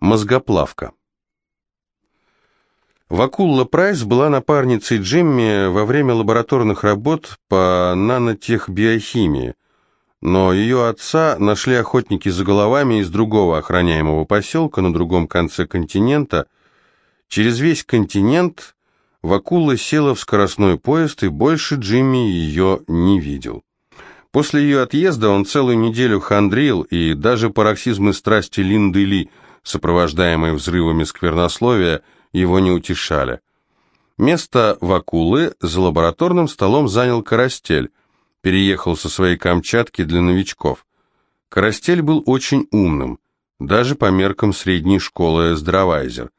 Мозгоплавка. Вакулла Прайс была напарницей Джимми во время лабораторных работ по нанотехбиохимии, но ее отца нашли охотники за головами из другого охраняемого поселка на другом конце континента. Через весь континент Вакулла села в скоростной поезд, и больше Джимми ее не видел. После ее отъезда он целую неделю хандрил, и даже пароксизмы страсти Линды Ли – сопровождаемые взрывами сквернословия, его не утешали. Место Вакулы за лабораторным столом занял Карастель, переехал со своей Камчатки для новичков. Карастель был очень умным, даже по меркам средней школы Здравайзер,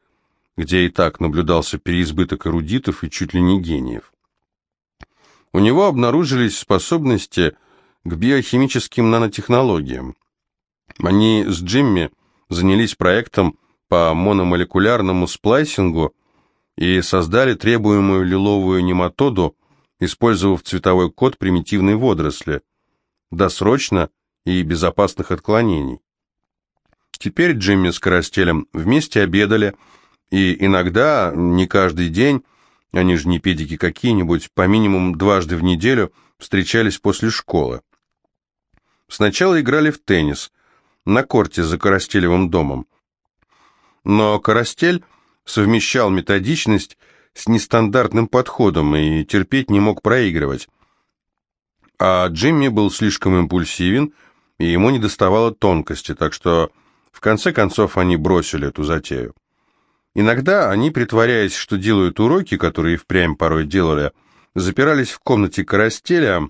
где и так наблюдался переизбыток эрудитов и чуть ли не гениев. У него обнаружились способности к биохимическим нанотехнологиям. Они с Джимми занялись проектом по мономолекулярному сплайсингу и создали требуемую лиловую нематоду, использовав цветовой код примитивной водоросли, досрочно и безопасных отклонений. Теперь Джимми с Карастелем вместе обедали, и иногда, не каждый день, они же не педики какие-нибудь, по минимум дважды в неделю встречались после школы. Сначала играли в теннис – на корте за Коростелевым домом. Но Коростель совмещал методичность с нестандартным подходом и терпеть не мог проигрывать. А Джимми был слишком импульсивен, и ему не доставало тонкости, так что в конце концов они бросили эту затею. Иногда они, притворяясь, что делают уроки, которые впрямь порой делали, запирались в комнате Коростеля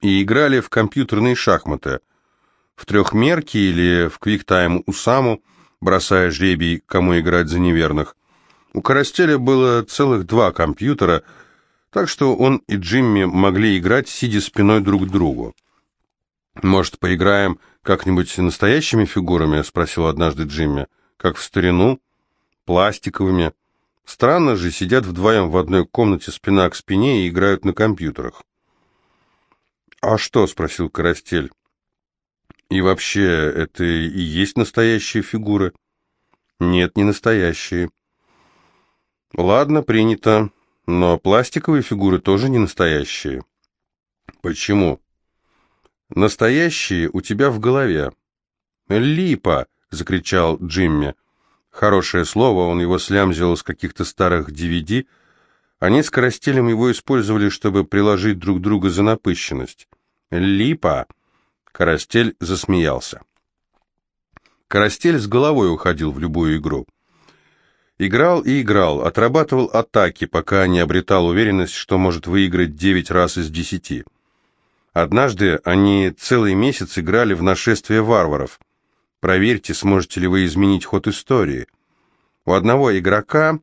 и играли в компьютерные шахматы – в трехмерке или в квиктайм Усаму, бросая жребий, кому играть за неверных. У Карастеля было целых два компьютера, так что он и Джимми могли играть, сидя спиной друг к другу. «Может, поиграем как-нибудь настоящими фигурами?» — спросил однажды Джимми. «Как в старину? Пластиковыми? Странно же, сидят вдвоем в одной комнате спина к спине и играют на компьютерах». «А что?» — спросил Карастель. И вообще, это и есть настоящие фигуры? Нет, не настоящие. Ладно, принято. Но пластиковые фигуры тоже не настоящие. Почему? Настоящие у тебя в голове. Липа, закричал Джимми. Хорошее слово, он его слямзил из каких-то старых DVD. Они с Карастелем его использовали, чтобы приложить друг друга за напыщенность. Липа. Карастель засмеялся. Карастель с головой уходил в любую игру. Играл и играл, отрабатывал атаки, пока не обретал уверенность, что может выиграть 9 раз из 10. Однажды они целый месяц играли в нашествие варваров. Проверьте, сможете ли вы изменить ход истории. У одного игрока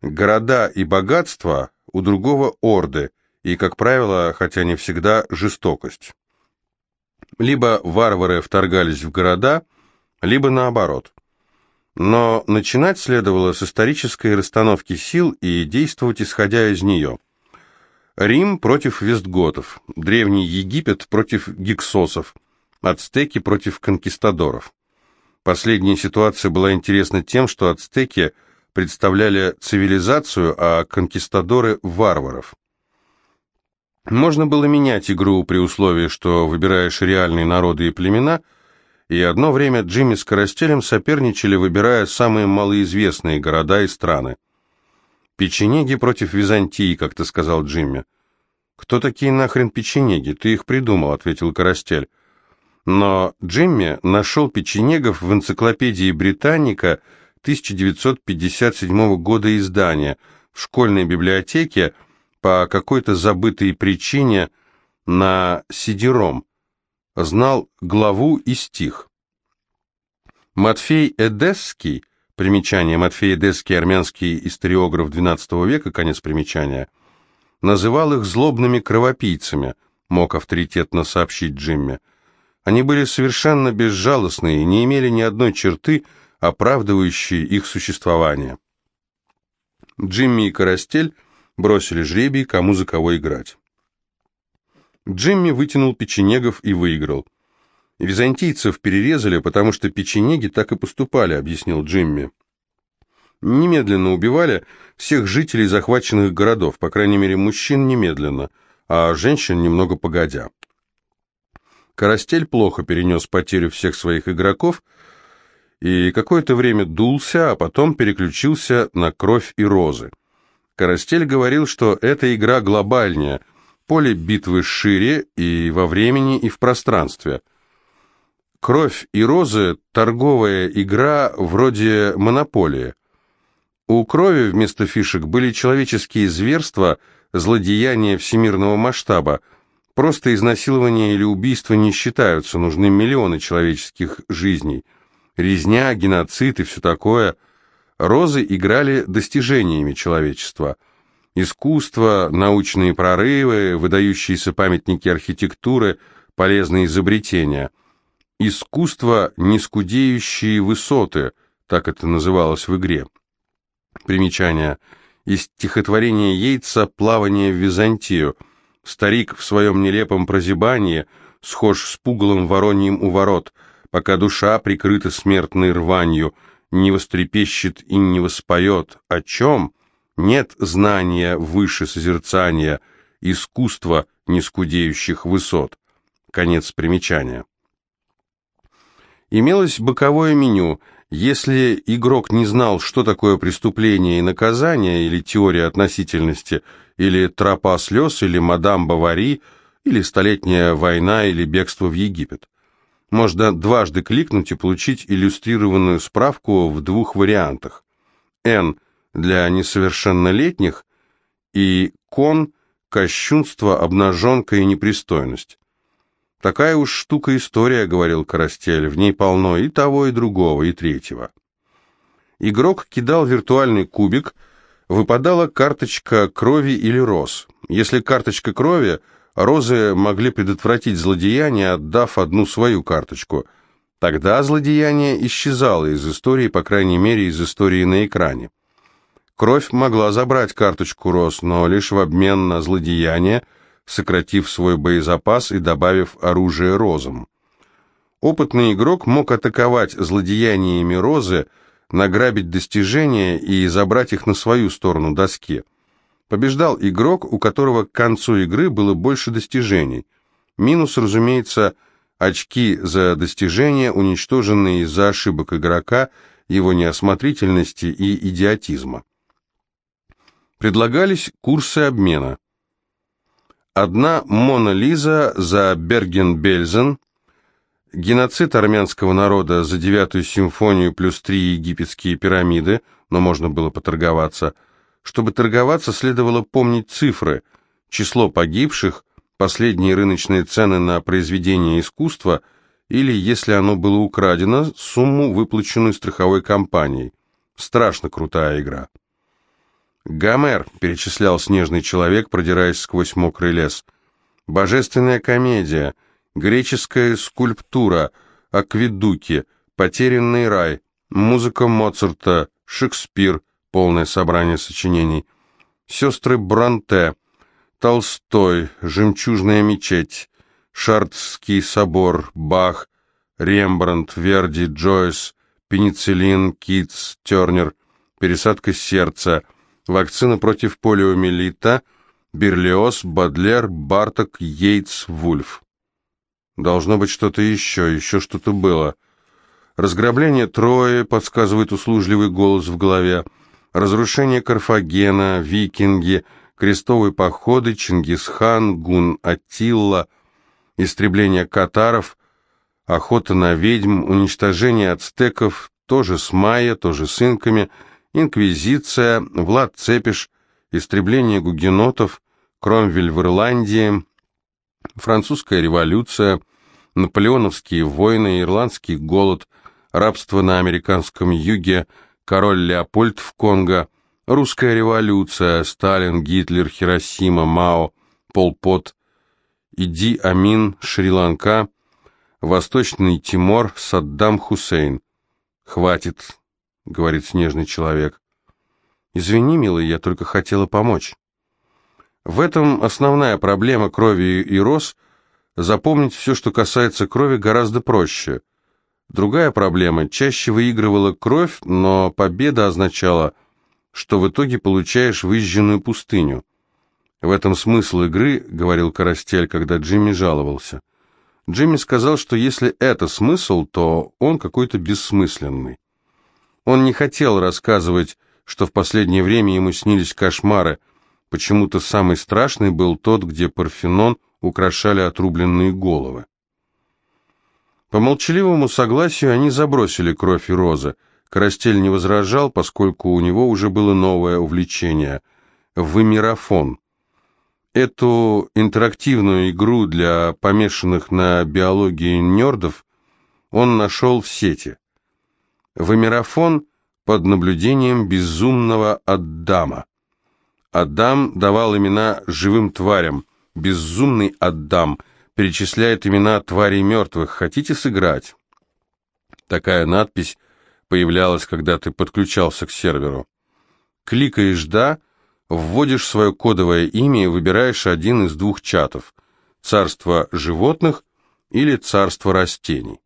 города и богатства, у другого орды, и, как правило, хотя не всегда, жестокость. Либо варвары вторгались в города, либо наоборот. Но начинать следовало с исторической расстановки сил и действовать исходя из нее. Рим против вестготов, Древний Египет против гиксосов, ацтеки против конкистадоров. Последняя ситуация была интересна тем, что ацтеки представляли цивилизацию, а конкистадоры – варваров. Можно было менять игру при условии, что выбираешь реальные народы и племена, и одно время Джимми с Карастелем соперничали, выбирая самые малоизвестные города и страны. «Печенеги против Византии», как ты сказал Джимми. «Кто такие нахрен печенеги? Ты их придумал», — ответил Карастель. Но Джимми нашел печенегов в энциклопедии Британика 1957 года издания в школьной библиотеке, по какой-то забытой причине на сидером, знал главу и стих. Матфей Эдесский, примечание Матфей Эдесский, армянский историограф XII века, конец примечания, называл их злобными кровопийцами, мог авторитетно сообщить Джимми. Они были совершенно безжалостны и не имели ни одной черты, оправдывающей их существование. Джимми и Карастель бросили жребий, кому за кого играть. Джимми вытянул печенегов и выиграл. Византийцев перерезали, потому что печенеги так и поступали, объяснил Джимми. Немедленно убивали всех жителей захваченных городов, по крайней мере, мужчин немедленно, а женщин немного погодя. Карастель плохо перенес потерю всех своих игроков и какое-то время дулся, а потом переключился на кровь и розы. Карастель говорил, что эта игра глобальнее, поле битвы шире и во времени, и в пространстве. Кровь и розы – торговая игра вроде монополии. У крови вместо фишек были человеческие зверства, злодеяния всемирного масштаба. Просто изнасилование или убийство не считаются, нужны миллионы человеческих жизней. Резня, геноцид и все такое – Розы играли достижениями человечества. Искусство, научные прорывы, выдающиеся памятники архитектуры, полезные изобретения. Искусство, нескудеющие высоты, так это называлось в игре. Примечание. Из стихотворения Йейтса «Плавание в Византию». Старик в своем нелепом прозябании схож с пугалом вороньим у ворот, пока душа прикрыта смертной рванью – не вострепещет и не воспоет. О чем? Нет знания выше созерцания, искусства нескудеющих высот. Конец примечания. Имелось боковое меню. Если игрок не знал, что такое преступление и наказание, или теория относительности, или тропа слез, или мадам Бавари, или столетняя война, или бегство в Египет. Можно дважды кликнуть и получить иллюстрированную справку в двух вариантах. N для несовершеннолетних и кон – кощунство, обнаженка и непристойность. «Такая уж штука история», — говорил Карастель, — «в ней полно и того, и другого, и третьего». Игрок кидал виртуальный кубик, выпадала карточка крови или роз. Если карточка крови — Розы могли предотвратить злодеяние, отдав одну свою карточку. Тогда злодеяние исчезало из истории, по крайней мере, из истории на экране. Кровь могла забрать карточку роз, но лишь в обмен на злодеяние, сократив свой боезапас и добавив оружие розам. Опытный игрок мог атаковать злодеяниями розы, награбить достижения и забрать их на свою сторону доски. Побеждал игрок, у которого к концу игры было больше достижений. Минус, разумеется, очки за достижения, уничтоженные из-за ошибок игрока, его неосмотрительности и идиотизма. Предлагались курсы обмена. Одна Мона Лиза за Берген-Бельзен, геноцид армянского народа за девятую симфонию плюс три египетские пирамиды, но можно было поторговаться – чтобы торговаться, следовало помнить цифры, число погибших, последние рыночные цены на произведение искусства или, если оно было украдено, сумму, выплаченную страховой компанией. Страшно крутая игра. «Гомер», — перечислял снежный человек, продираясь сквозь мокрый лес. «Божественная комедия», «Греческая скульптура», «Акведуки», «Потерянный рай», музыка Моцарта, Шекспир, полное собрание сочинений. Сестры Бранте, Толстой, Жемчужная мечеть, Шартский собор, Бах, Рембрандт, Верди, Джойс, пенициллин, Китс, Тернер, пересадка сердца, вакцина против полиомиелита, Берлиоз, Бадлер, Барток, Йейтс, Вульф. Должно быть что-то еще, еще что-то было. Разграбление Трои, подсказывает услужливый голос в голове разрушение Карфагена, викинги, крестовые походы, Чингисхан, Гун Аттилла, истребление катаров, охота на ведьм, уничтожение ацтеков, тоже с майя, тоже с инками, инквизиция, Влад Цепиш, истребление гугенотов, Кромвель в Ирландии, французская революция, наполеоновские войны, ирландский голод, рабство на американском юге – король Леопольд в Конго, русская революция, Сталин, Гитлер, Хиросима, Мао, Пол Пот, Иди Амин, Шри-Ланка, Восточный Тимор, Саддам Хусейн. «Хватит», — говорит снежный человек. «Извини, милый, я только хотела помочь». В этом основная проблема крови и роз Запомнить все, что касается крови, гораздо проще. Другая проблема – чаще выигрывала кровь, но победа означала, что в итоге получаешь выжженную пустыню. В этом смысл игры, говорил Карастель, когда Джимми жаловался. Джимми сказал, что если это смысл, то он какой-то бессмысленный. Он не хотел рассказывать, что в последнее время ему снились кошмары. Почему-то самый страшный был тот, где Парфенон украшали отрубленные головы. По молчаливому согласию они забросили кровь и розы. Карастель не возражал, поскольку у него уже было новое увлечение – вымерафон. Эту интерактивную игру для помешанных на биологии нердов он нашел в сети. Вымерафон под наблюдением безумного Аддама. Адам давал имена живым тварям. Безумный Адам перечисляет имена тварей мертвых. Хотите сыграть? Такая надпись появлялась, когда ты подключался к серверу. Кликаешь «Да», вводишь свое кодовое имя и выбираешь один из двух чатов – царство животных или царство растений.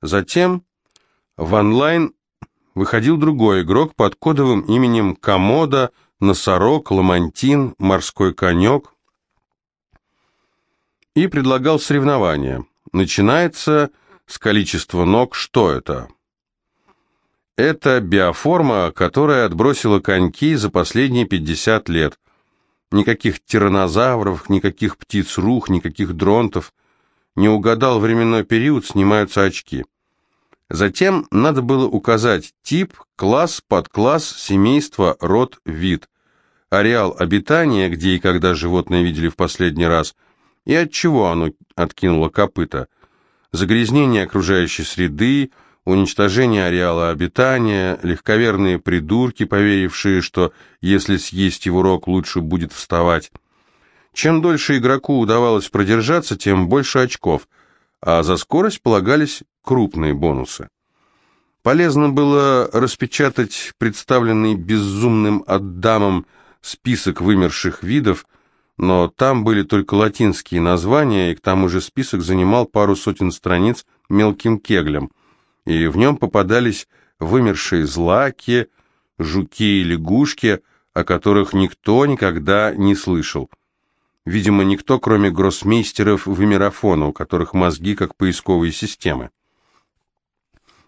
Затем в онлайн выходил другой игрок под кодовым именем Комода, Носорог, Ламантин, Морской конек и предлагал соревнования. Начинается с количества ног «Что это?». Это биоформа, которая отбросила коньки за последние 50 лет. Никаких тираннозавров, никаких птиц-рух, никаких дронтов. Не угадал временной период, снимаются очки. Затем надо было указать тип, класс, подкласс, семейство, род, вид, ареал обитания, где и когда животное видели в последний раз, и от чего оно откинуло копыта. Загрязнение окружающей среды, уничтожение ареала обитания, легковерные придурки, поверившие, что если съесть его рог, лучше будет вставать. Чем дольше игроку удавалось продержаться, тем больше очков, а за скорость полагались крупные бонусы. Полезно было распечатать представленный безумным Адамом список вымерших видов, но там были только латинские названия, и к тому же список занимал пару сотен страниц мелким кеглем – и в нем попадались вымершие злаки, жуки и лягушки, о которых никто никогда не слышал. Видимо, никто, кроме гроссмейстеров вымерафона, у которых мозги как поисковые системы.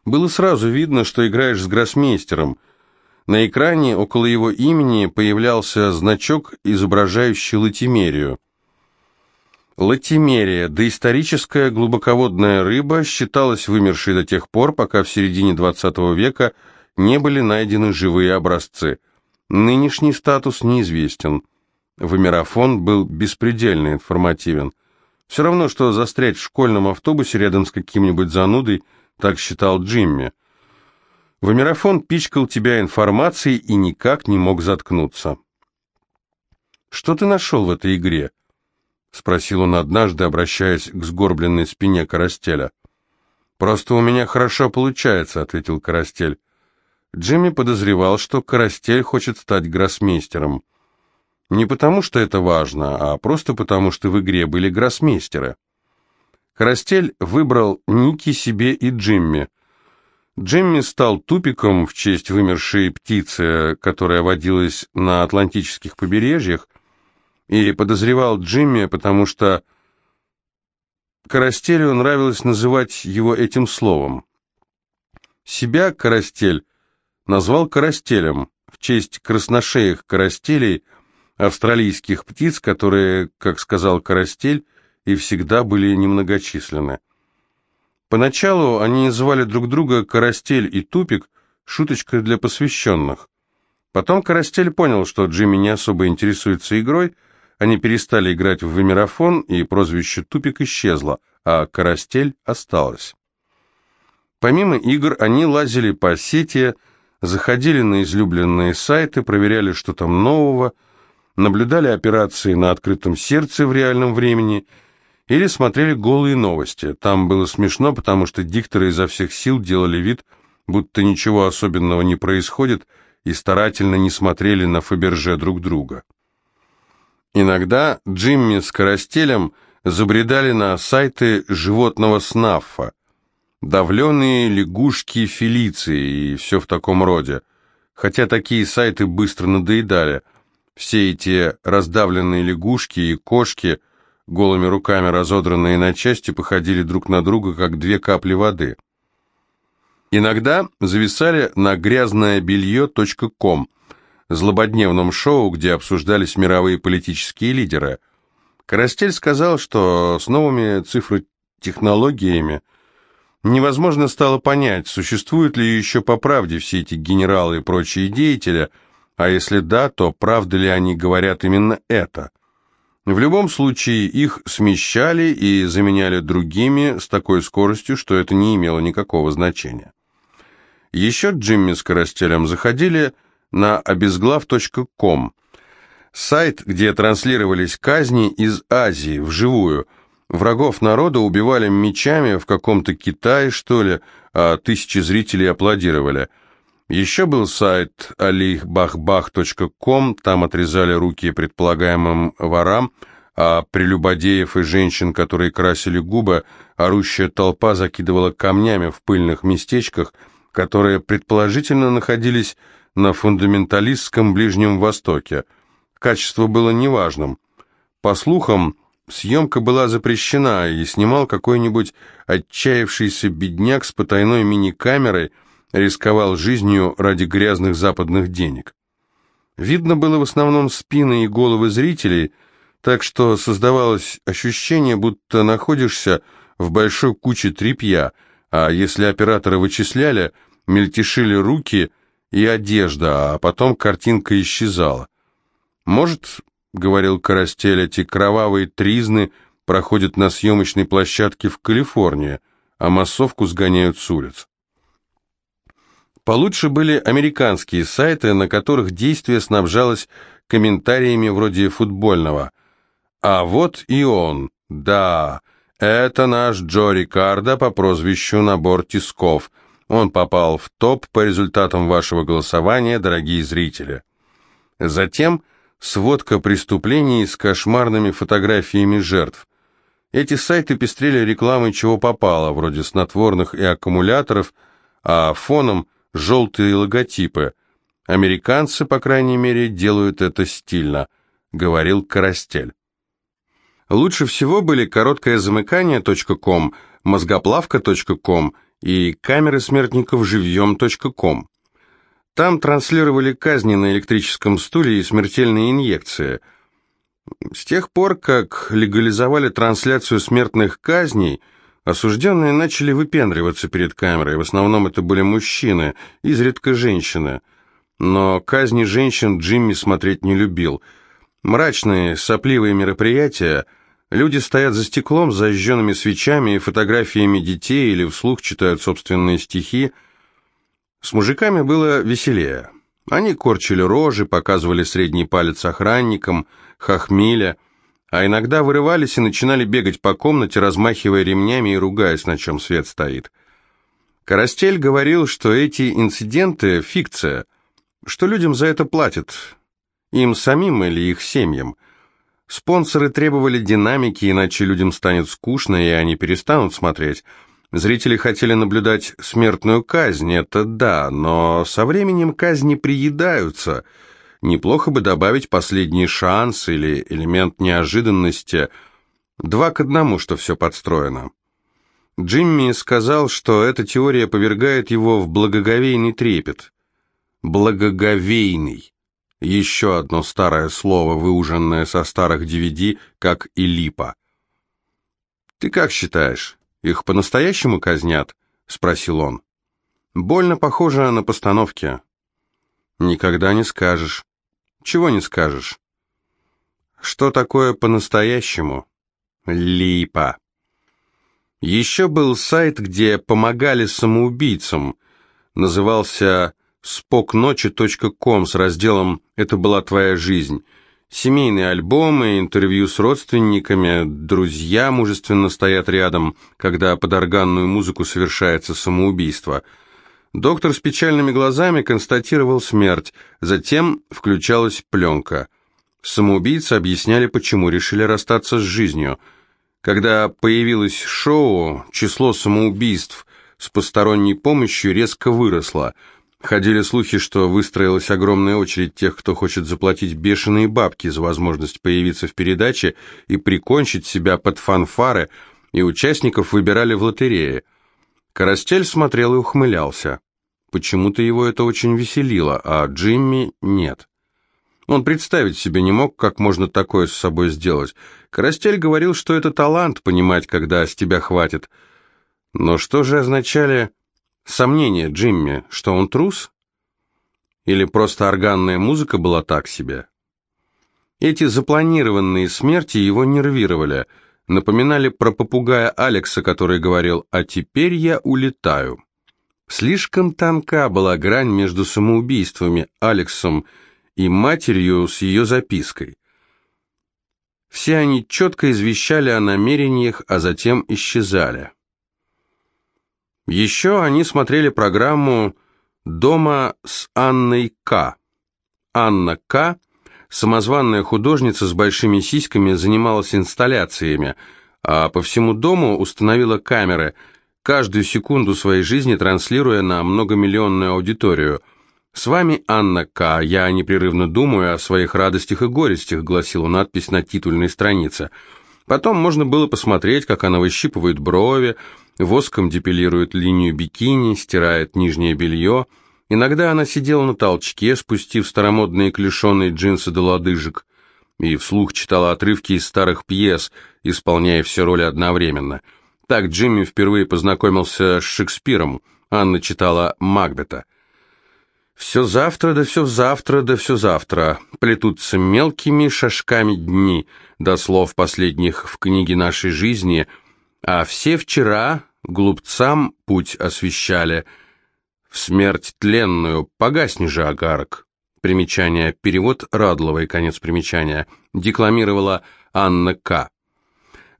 Было сразу видно, что играешь с гроссмейстером. На экране около его имени появлялся значок, изображающий латимерию. Латимерия, доисторическая глубоководная рыба, считалась вымершей до тех пор, пока в середине XX века не были найдены живые образцы. Нынешний статус неизвестен. Вымерафон был беспредельно информативен. Все равно, что застрять в школьном автобусе рядом с каким-нибудь занудой, так считал Джимми. Вымерафон пичкал тебя информацией и никак не мог заткнуться. «Что ты нашел в этой игре?» — спросил он однажды, обращаясь к сгорбленной спине Карастеля. «Просто у меня хорошо получается», — ответил Карастель. Джимми подозревал, что Карастель хочет стать гроссмейстером. Не потому, что это важно, а просто потому, что в игре были гроссмейстеры. Карастель выбрал Ники себе и Джимми. Джимми стал тупиком в честь вымершей птицы, которая водилась на атлантических побережьях, и подозревал Джимми, потому что Карастелю нравилось называть его этим словом. Себя Карастель назвал Карастелем в честь красношеях карастелей, австралийских птиц, которые, как сказал Карастель, и всегда были немногочисленны. Поначалу они звали друг друга Карастель и Тупик, шуточка для посвященных. Потом Карастель понял, что Джимми не особо интересуется игрой, они перестали играть в вымерафон, и прозвище «Тупик» исчезло, а «Карастель» осталось. Помимо игр, они лазили по сети, заходили на излюбленные сайты, проверяли, что там нового, наблюдали операции на открытом сердце в реальном времени или смотрели голые новости. Там было смешно, потому что дикторы изо всех сил делали вид, будто ничего особенного не происходит, и старательно не смотрели на Фаберже друг друга. Иногда Джимми с Карастелем забредали на сайты животного снаффа, давленные лягушки Фелиции и все в таком роде. Хотя такие сайты быстро надоедали. Все эти раздавленные лягушки и кошки, голыми руками разодранные на части, походили друг на друга, как две капли воды. Иногда зависали на грязное белье.ком, злободневном шоу, где обсуждались мировые политические лидеры. Карастель сказал, что с новыми цифротехнологиями невозможно стало понять, существуют ли еще по правде все эти генералы и прочие деятели, а если да, то правда ли они говорят именно это. В любом случае их смещали и заменяли другими с такой скоростью, что это не имело никакого значения. Еще Джимми с Карастелем заходили на обезглав.ком, сайт, где транслировались казни из Азии вживую. Врагов народа убивали мечами в каком-то Китае, что ли, а тысячи зрителей аплодировали. Еще был сайт alihbahbah.com, там отрезали руки предполагаемым ворам, а прелюбодеев и женщин, которые красили губы, орущая толпа закидывала камнями в пыльных местечках, которые предположительно находились на фундаменталистском Ближнем Востоке. Качество было неважным. По слухам, съемка была запрещена, и снимал какой-нибудь отчаявшийся бедняк с потайной мини-камерой, рисковал жизнью ради грязных западных денег. Видно было в основном спины и головы зрителей, так что создавалось ощущение, будто находишься в большой куче тряпья, а если операторы вычисляли, мельтешили руки – и одежда, а потом картинка исчезала. Может, говорил Карастель, эти кровавые тризны проходят на съемочной площадке в Калифорнии, а массовку сгоняют с улиц. Получше были американские сайты, на которых действие снабжалось комментариями вроде футбольного. А вот и он, да, это наш Джо Рикардо по прозвищу Набор Тисков – он попал в топ по результатам вашего голосования, дорогие зрители. Затем сводка преступлений с кошмарными фотографиями жертв. Эти сайты пестрели рекламой чего попало, вроде снотворных и аккумуляторов, а фоном желтые логотипы. Американцы, по крайней мере, делают это стильно, говорил Карастель. Лучше всего были короткое замыкание.ком, мозгоплавка.ком и камеры смертников живьем.ком. Там транслировали казни на электрическом стуле и смертельные инъекции. С тех пор, как легализовали трансляцию смертных казней, осужденные начали выпендриваться перед камерой. В основном это были мужчины, изредка женщины. Но казни женщин Джимми смотреть не любил. Мрачные, сопливые мероприятия – Люди стоят за стеклом с зажженными свечами и фотографиями детей или вслух читают собственные стихи. С мужиками было веселее. Они корчили рожи, показывали средний палец охранникам, хохмеля, а иногда вырывались и начинали бегать по комнате, размахивая ремнями и ругаясь, на чем свет стоит. Карастель говорил, что эти инциденты – фикция, что людям за это платят, им самим или их семьям – Спонсоры требовали динамики, иначе людям станет скучно, и они перестанут смотреть. Зрители хотели наблюдать смертную казнь, это да, но со временем казни приедаются. Неплохо бы добавить последний шанс или элемент неожиданности. Два к одному, что все подстроено. Джимми сказал, что эта теория повергает его в благоговейный трепет. Благоговейный. Еще одно старое слово, выуженное со старых DVD, как и липа. «Ты как считаешь, их по-настоящему казнят?» — спросил он. «Больно похоже на постановки». «Никогда не скажешь». «Чего не скажешь?» «Что такое по-настоящему?» «Липа». Еще был сайт, где помогали самоубийцам. Назывался spoknочи.ком с разделом «Это была твоя жизнь». Семейные альбомы, интервью с родственниками, друзья мужественно стоят рядом, когда под органную музыку совершается самоубийство. Доктор с печальными глазами констатировал смерть, затем включалась пленка. Самоубийцы объясняли, почему решили расстаться с жизнью. Когда появилось шоу, число самоубийств с посторонней помощью резко выросло. Ходили слухи, что выстроилась огромная очередь тех, кто хочет заплатить бешеные бабки за возможность появиться в передаче и прикончить себя под фанфары, и участников выбирали в лотерее. Карастель смотрел и ухмылялся. Почему-то его это очень веселило, а Джимми нет. Он представить себе не мог, как можно такое с собой сделать. Карастель говорил, что это талант понимать, когда с тебя хватит. Но что же означали сомнения Джимми, что он трус? Или просто органная музыка была так себе? Эти запланированные смерти его нервировали, напоминали про попугая Алекса, который говорил «А теперь я улетаю». Слишком тонка была грань между самоубийствами Алексом и матерью с ее запиской. Все они четко извещали о намерениях, а затем исчезали. Еще они смотрели программу «Дома с Анной К». Анна К., самозванная художница с большими сиськами, занималась инсталляциями, а по всему дому установила камеры, каждую секунду своей жизни транслируя на многомиллионную аудиторию – «С вами Анна К. Я непрерывно думаю о своих радостях и горестях», гласила надпись на титульной странице. Потом можно было посмотреть, как она выщипывает брови, воском депилирует линию бикини, стирает нижнее белье. Иногда она сидела на толчке, спустив старомодные клешеные джинсы до лодыжек, и вслух читала отрывки из старых пьес, исполняя все роли одновременно. Так Джимми впервые познакомился с Шекспиром. Анна читала «Макбета». Все завтра, да все завтра, да все завтра. Плетутся мелкими шажками дни, до слов последних в книге нашей жизни, а все вчера глупцам путь освещали. В смерть тленную погасни же огарок. Примечание, перевод Радловой, конец примечания, декламировала Анна К.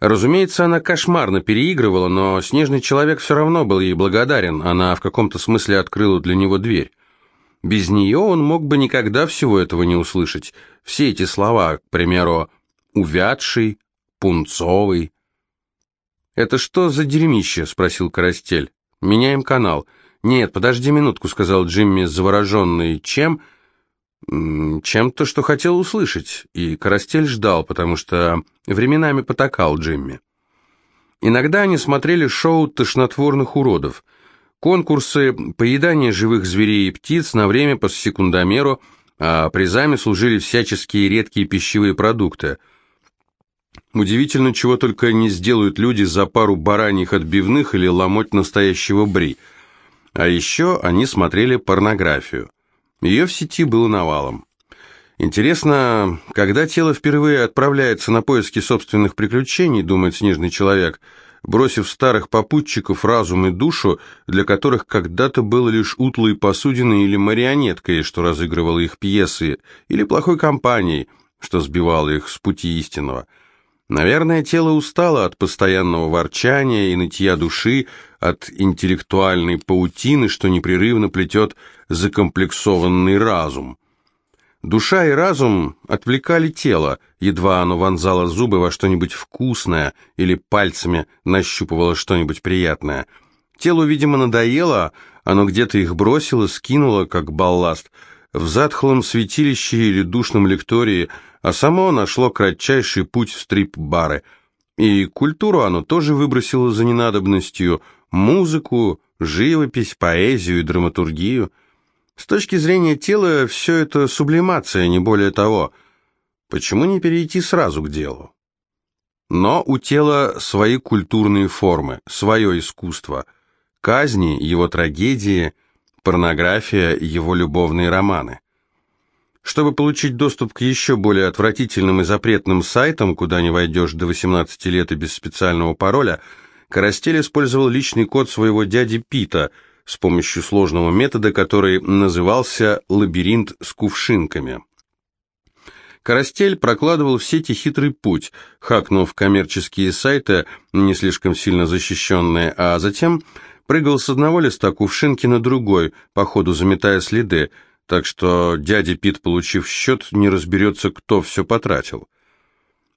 Разумеется, она кошмарно переигрывала, но снежный человек все равно был ей благодарен, она в каком-то смысле открыла для него дверь. Без нее он мог бы никогда всего этого не услышать. Все эти слова, к примеру, «увядший», «пунцовый». «Это что за дерьмище?» — спросил Карастель. «Меняем канал». «Нет, подожди минутку», — сказал Джимми, завороженный. «Чем?» «Чем-то, что хотел услышать». И Карастель ждал, потому что временами потакал Джимми. Иногда они смотрели шоу «Тошнотворных уродов». Конкурсы поедания живых зверей и птиц на время по секундомеру, а призами служили всяческие редкие пищевые продукты. Удивительно, чего только не сделают люди за пару бараньих отбивных или ломоть настоящего бри. А еще они смотрели порнографию. Ее в сети было навалом. Интересно, когда тело впервые отправляется на поиски собственных приключений, думает снежный человек – бросив старых попутчиков разум и душу, для которых когда-то было лишь утлой посудиной или марионеткой, что разыгрывало их пьесы, или плохой компанией, что сбивало их с пути истинного. Наверное, тело устало от постоянного ворчания и нытья души, от интеллектуальной паутины, что непрерывно плетет закомплексованный разум. Душа и разум отвлекали тело, едва оно вонзало зубы во что-нибудь вкусное или пальцами нащупывало что-нибудь приятное. Телу, видимо, надоело, оно где-то их бросило, скинуло, как балласт, в затхлом святилище или душном лектории, а само нашло кратчайший путь в стрип-бары. И культуру оно тоже выбросило за ненадобностью, музыку, живопись, поэзию и драматургию – с точки зрения тела, все это сублимация, не более того. Почему не перейти сразу к делу? Но у тела свои культурные формы, свое искусство. Казни, его трагедии, порнография, его любовные романы. Чтобы получить доступ к еще более отвратительным и запретным сайтам, куда не войдешь до 18 лет и без специального пароля, Карастель использовал личный код своего дяди Пита – с помощью сложного метода, который назывался «лабиринт с кувшинками». Карастель прокладывал в сети хитрый путь, хакнув коммерческие сайты, не слишком сильно защищенные, а затем прыгал с одного листа кувшинки на другой, по ходу заметая следы, так что дядя Пит, получив счет, не разберется, кто все потратил.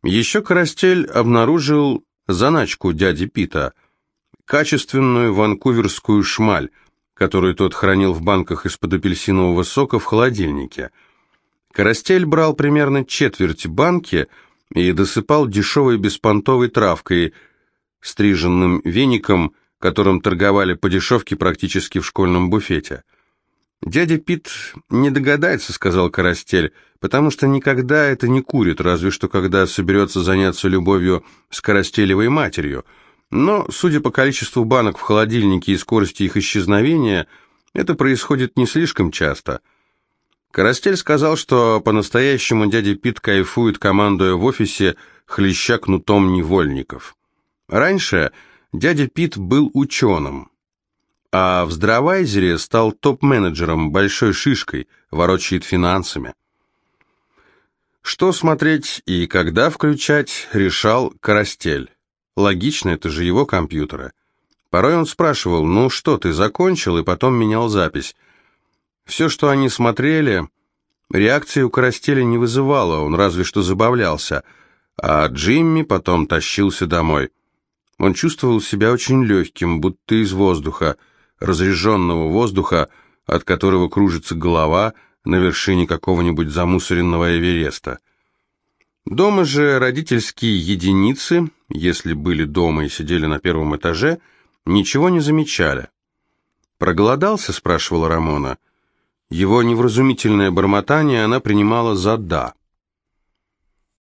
Еще Карастель обнаружил заначку дяди Пита, качественную ванкуверскую шмаль, которую тот хранил в банках из-под апельсинового сока в холодильнике. Карастель брал примерно четверть банки и досыпал дешевой беспонтовой травкой, стриженным веником, которым торговали по дешевке практически в школьном буфете. «Дядя Пит не догадается», — сказал Карастель, «потому что никогда это не курит, разве что когда соберется заняться любовью с Карастелевой матерью. Но, судя по количеству банок в холодильнике и скорости их исчезновения, это происходит не слишком часто». Карастель сказал, что по-настоящему дядя Пит кайфует, командуя в офисе, хлеща кнутом невольников. Раньше дядя Пит был ученым, а в Здравайзере стал топ-менеджером, большой шишкой, ворочает финансами. Что смотреть и когда включать, решал Карастель. Логично, это же его компьютеры. Порой он спрашивал, ну что, ты закончил, и потом менял запись. Все, что они смотрели, реакции у Карастеля не вызывало, он разве что забавлялся, а Джимми потом тащился домой. Он чувствовал себя очень легким, будто из воздуха, разреженного воздуха, от которого кружится голова на вершине какого-нибудь замусоренного Эвереста. Дома же родительские единицы, если были дома и сидели на первом этаже, ничего не замечали. «Проголодался?» – спрашивала Рамона. Его невразумительное бормотание она принимала за «да».